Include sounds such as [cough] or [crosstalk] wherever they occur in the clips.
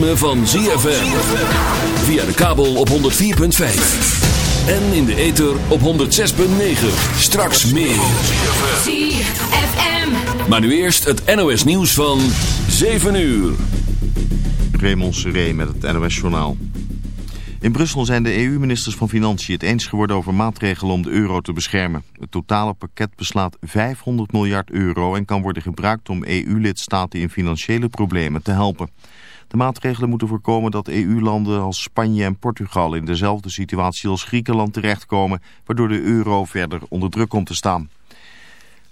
ritme van ZFM. Via de kabel op 104.5. En in de ether op 106.9. Straks meer. ZFM. Maar nu eerst het NOS nieuws van 7 uur. Raymond Seré met het NOS journaal. In Brussel zijn de EU-ministers van Financiën het eens geworden over maatregelen om de euro te beschermen. Het totale pakket beslaat 500 miljard euro en kan worden gebruikt om EU-lidstaten in financiële problemen te helpen. De maatregelen moeten voorkomen dat EU-landen als Spanje en Portugal in dezelfde situatie als Griekenland terechtkomen, waardoor de euro verder onder druk komt te staan.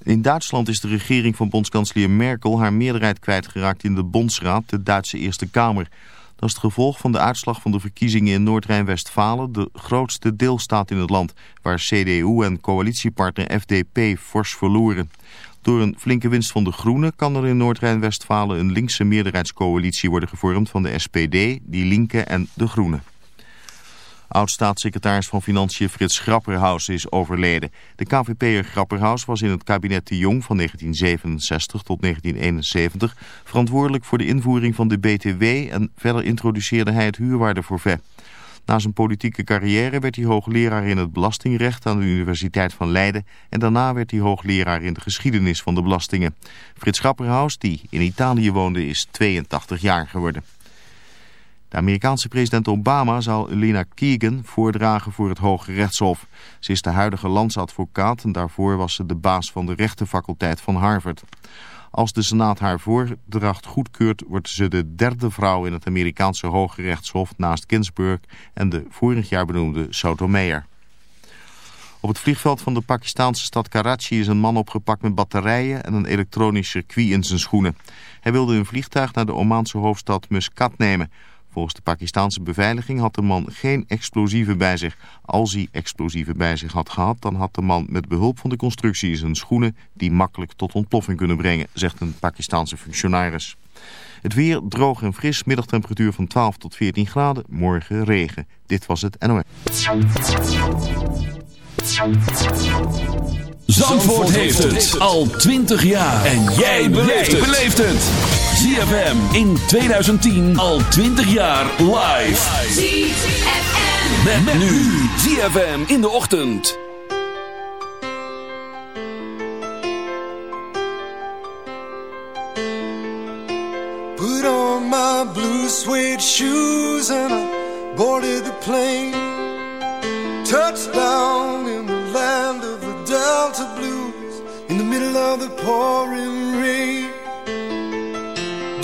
In Duitsland is de regering van bondskanselier Merkel haar meerderheid kwijtgeraakt in de Bondsraad, de Duitse Eerste Kamer. Dat is het gevolg van de uitslag van de verkiezingen in Noord-Rijn-Westfalen, de grootste deelstaat in het land, waar CDU en coalitiepartner FDP fors verloren. Door een flinke winst van de Groenen kan er in Noord-Rijn-Westfalen een linkse meerderheidscoalitie worden gevormd van de SPD, Die Linke en de Groenen. Oud-staatssecretaris van Financiën Frits Grapperhaus is overleden. De KVP'er Grapperhaus was in het kabinet de Jong van 1967 tot 1971 verantwoordelijk voor de invoering van de BTW en verder introduceerde hij het huurwaardeforfait. Na zijn politieke carrière werd hij hoogleraar in het belastingrecht aan de Universiteit van Leiden en daarna werd hij hoogleraar in de geschiedenis van de belastingen. Frits Grapperhaus, die in Italië woonde, is 82 jaar geworden. De Amerikaanse president Obama zal Lena Keegan voordragen voor het Hoge Rechtshof. Ze is de huidige landsadvocaat en daarvoor was ze de baas van de rechtenfaculteit van Harvard. Als de Senaat haar voordracht goedkeurt, wordt ze de derde vrouw in het Amerikaanse Hoge Rechtshof naast Ginsburg en de vorig jaar benoemde Sotomayor. Op het vliegveld van de Pakistanse stad Karachi is een man opgepakt met batterijen en een elektronisch circuit in zijn schoenen. Hij wilde een vliegtuig naar de Omaanse hoofdstad Muscat nemen. Volgens de Pakistanse beveiliging had de man geen explosieven bij zich. Als hij explosieven bij zich had gehad, dan had de man met behulp van de constructie zijn schoenen die makkelijk tot ontploffing kunnen brengen, zegt een Pakistanse functionaris. Het weer droog en fris, middagtemperatuur van 12 tot 14 graden, morgen regen. Dit was het NOS. Zandvoort heeft het al 20 jaar. En jij beleeft het. ZFM in 2010 al 20 jaar live. ZFM. Met, met nu ZFM in de ochtend. Put on my blue suede shoes and I boarded the plane. Touchdown in the land of the Delta Blues in the middle of the pouring rain.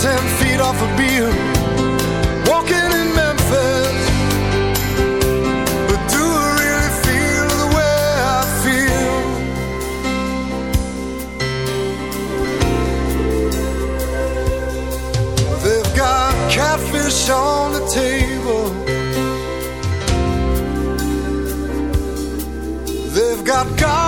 Ten feet off a Beale. Walking in Memphis. But do I really feel the way I feel? They've got catfish on the table. They've got gospel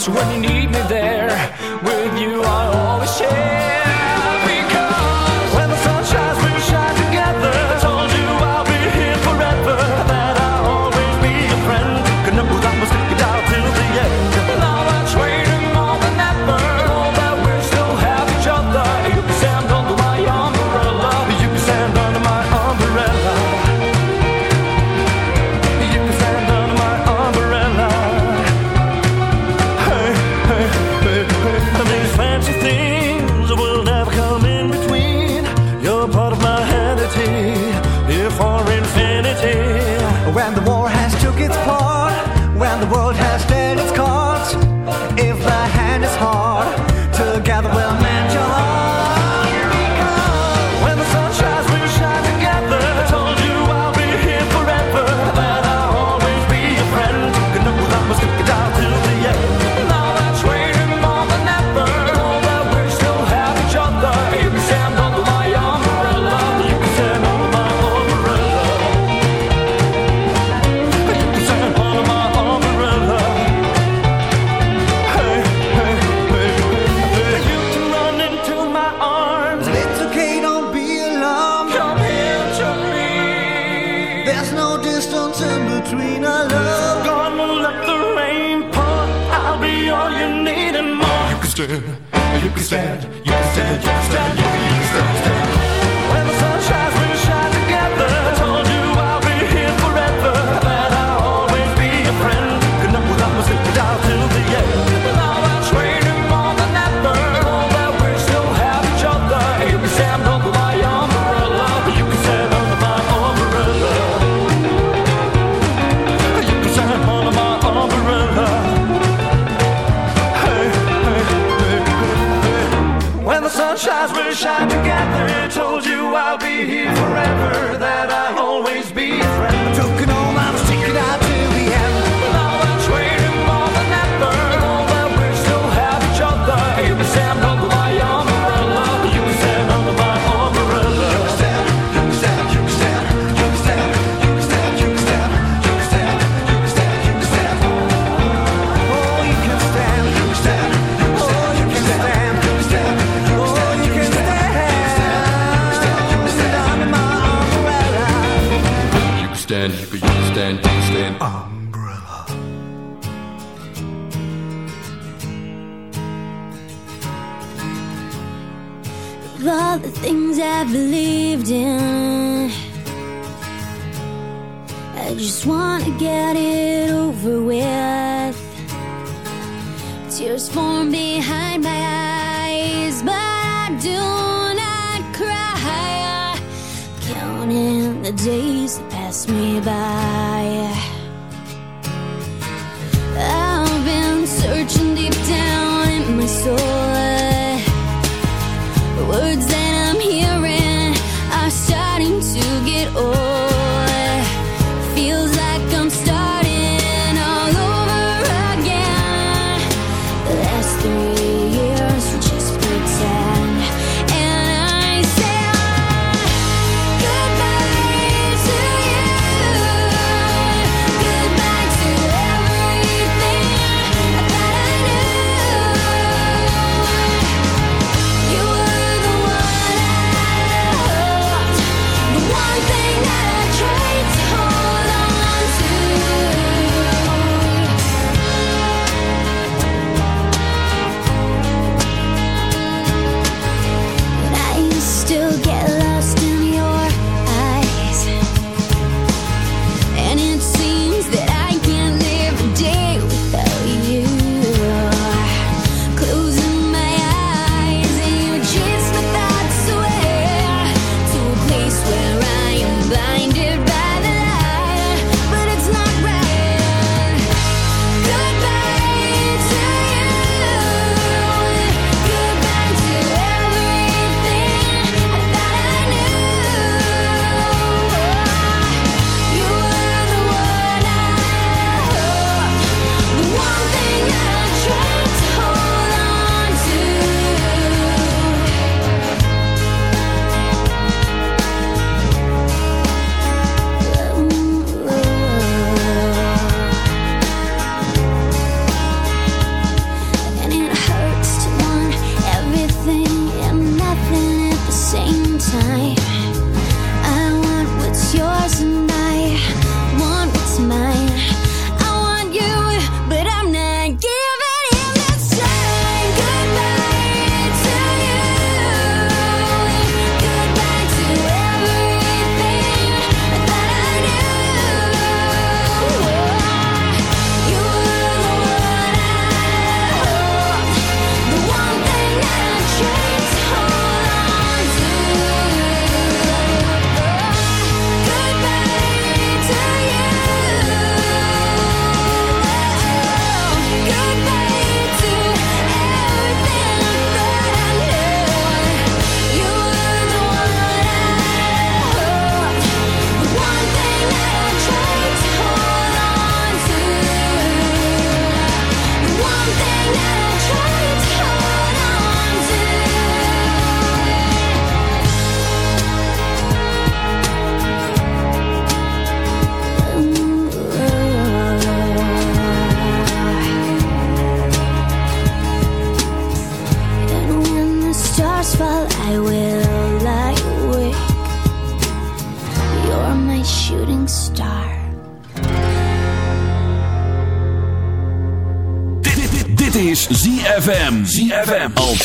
That's when you need me there. With you,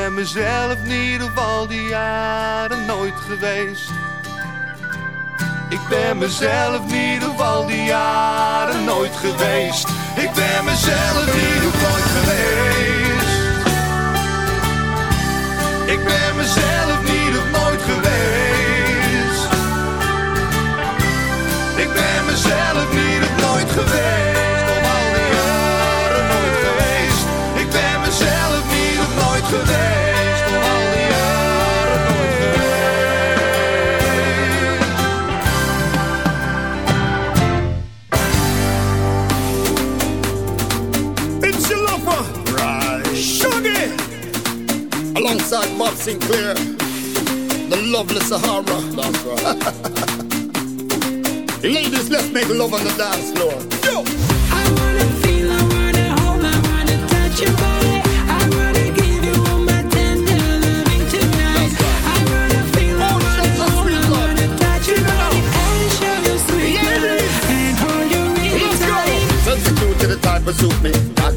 Ben mezelf niet op al die jaren nooit geweest. Ik ben mezelf niet op al die jaren nooit geweest. Ik ben mezelf niet op nooit geweest. Ik ben mezelf niet op nooit geweest. Ik ben mezelf niet op nooit geweest. Alongside Bob Sinclar, the lovely Sahara. That's right. [laughs] Ladies, let's make love on the dance floor. Yo. I wanna feel, I wanna hold, I wanna touch your body. I wanna give you all my tender loving tonight. I wanna feel, I oh, wanna hold, I wanna touch your body and show you sweet love and hold you really tight. Substitute to the type of suit me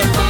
your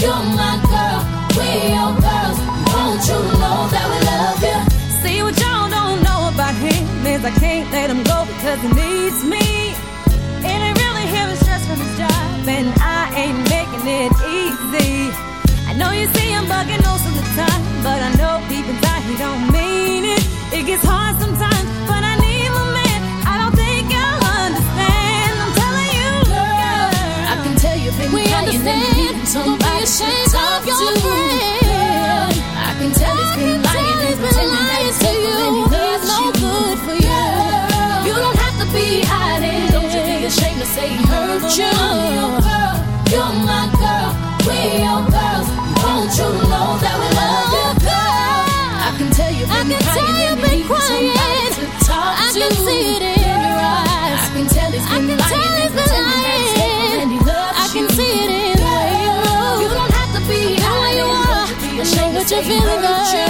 You're my girl. We're your girls. Won't you know that we love you? See what y'all don't know about him is I can't let him go because he needs me. And really him stress from his job, and I ain't making it easy. I know you see him bugging most of the time, but I know deep inside he don't mean it. It gets hard sometimes, but I need my man. I don't think you'll understand. I'm telling you, girl. I can tell been We understand. Somebody Don't to ashamed talk your to. friend. I can tell he's been lying and pretending that he's faithful and he loves no you. good for you. You don't have to be hiding. Don't you be ashamed to say he hurt you. I'm your girl. You're my girl. We're your girls. Won't you know that we love you, oh, girl? I can tell you've I been can tell crying you've and been crying. to talk I to. can see it feeling, hurt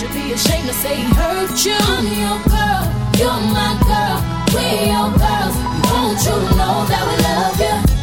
don't you be ashamed to say he hurt you. I'm your girl, you're my girl, we're your girls. Won't you know that we love you?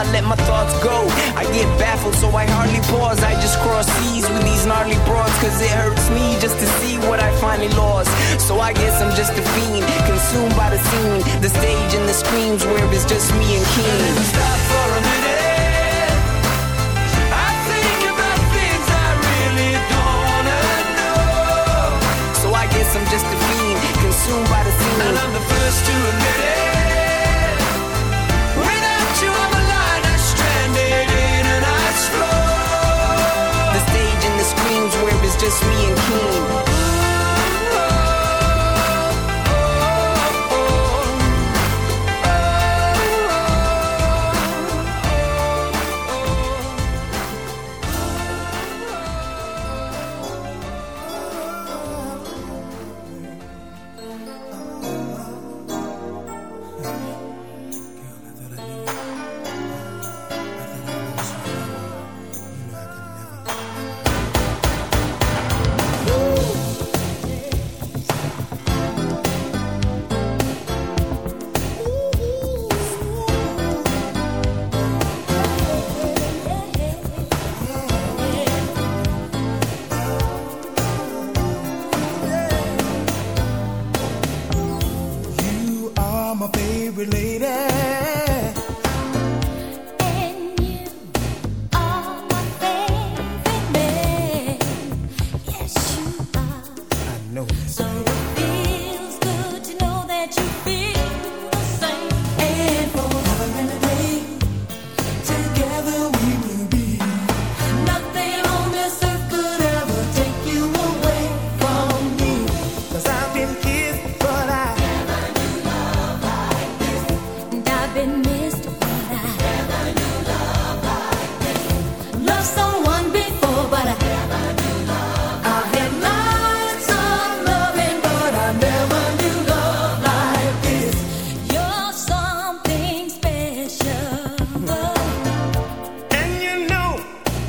I let my thoughts go. I get baffled, so I hardly pause. I just cross seas with these gnarly broads, cause it hurts me just to see what I finally lost. So I guess I'm just a fiend, consumed by the scene, the stage and the screams where it's just me and Keen. Stop for a minute.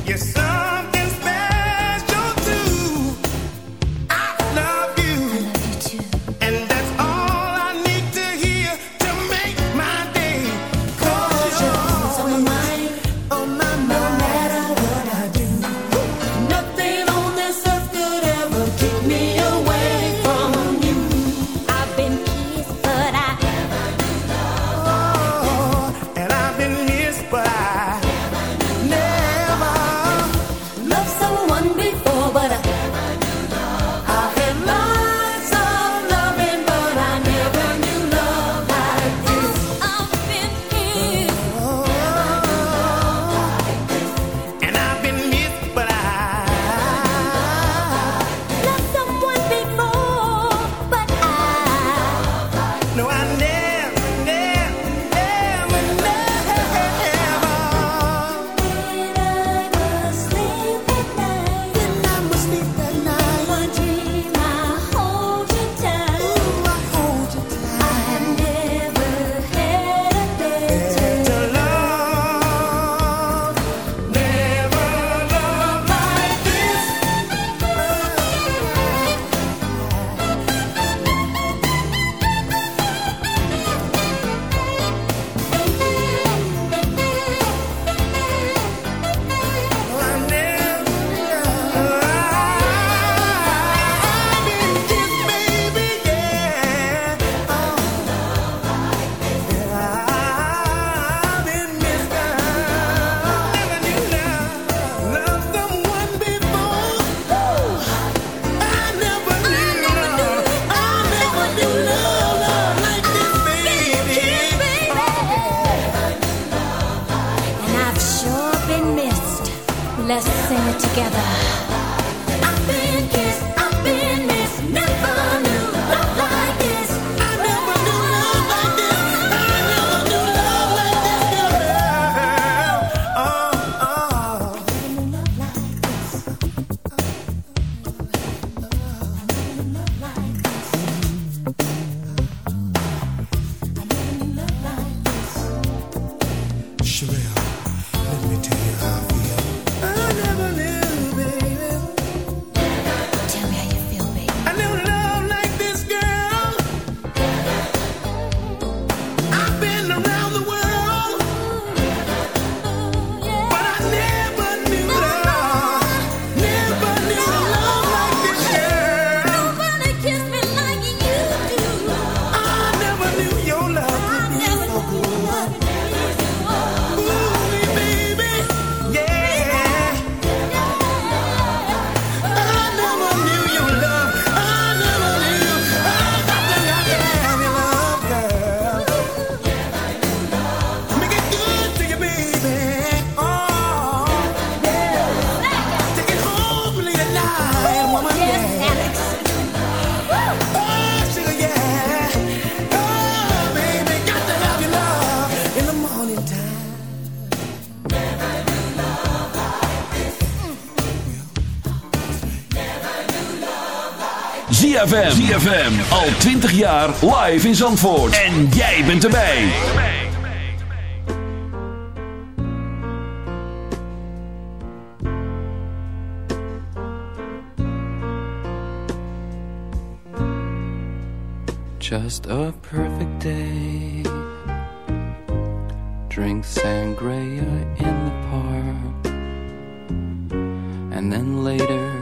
Yes, sir. sing it together. ZFM. ZFM. Al 20 jaar live in Zandvoort. En jij bent erbij. Just a perfect day. Drink sangria in the park. And then later,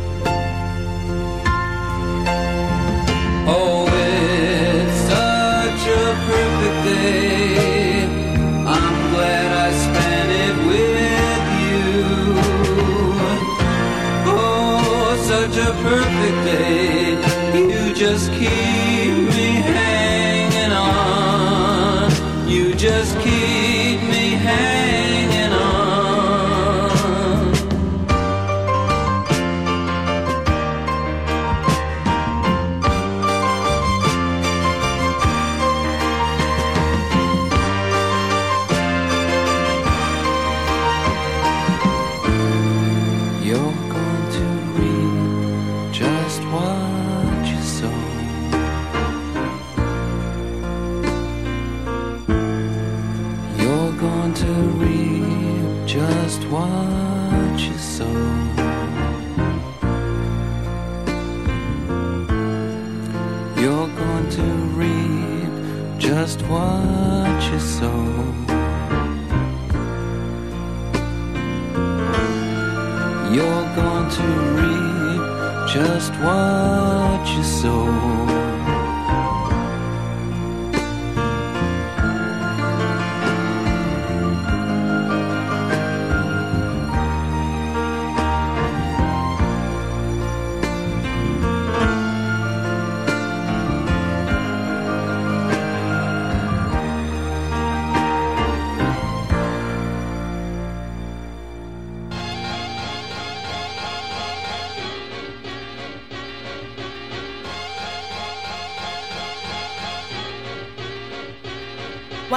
Perfect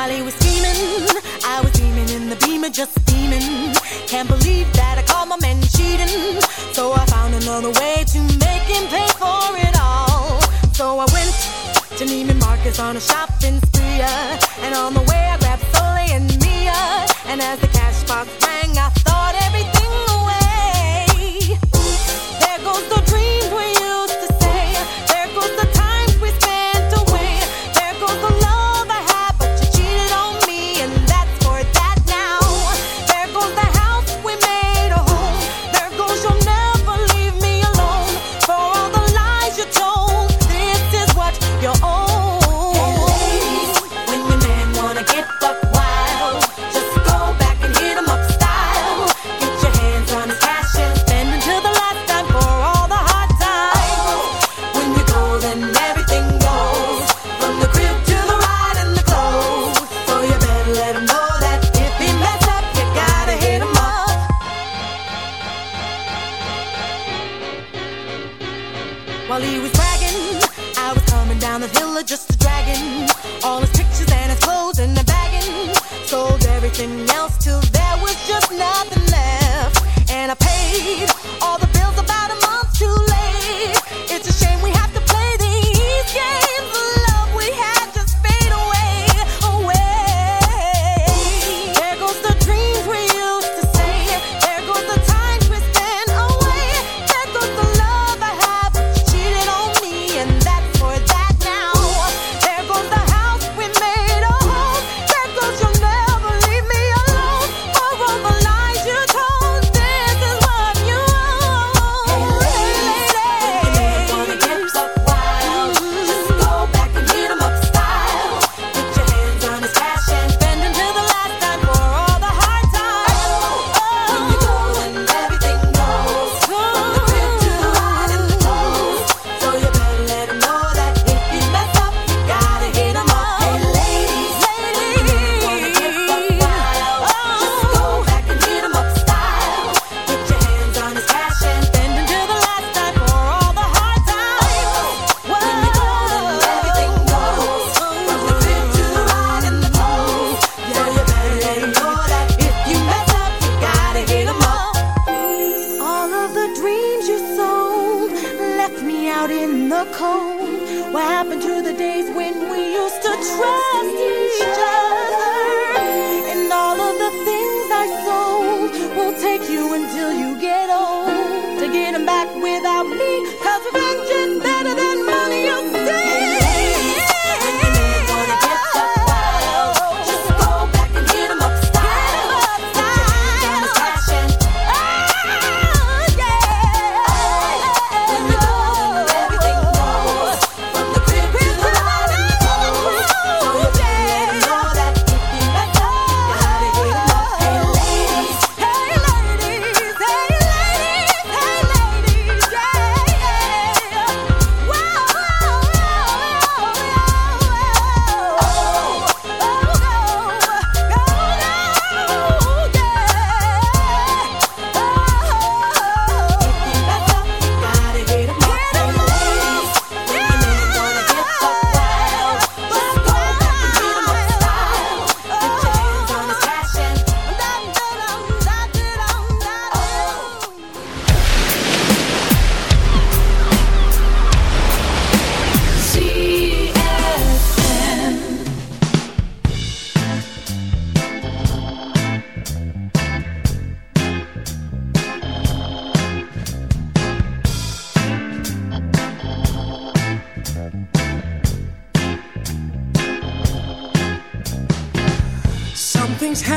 While he was scheming, I was steaming in the beamer, just steaming. Can't believe that I caught my man cheating. So I found another way to make him pay for it all. So I went to Neiman Marcus on a shopping spree, uh, and on the way.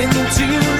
into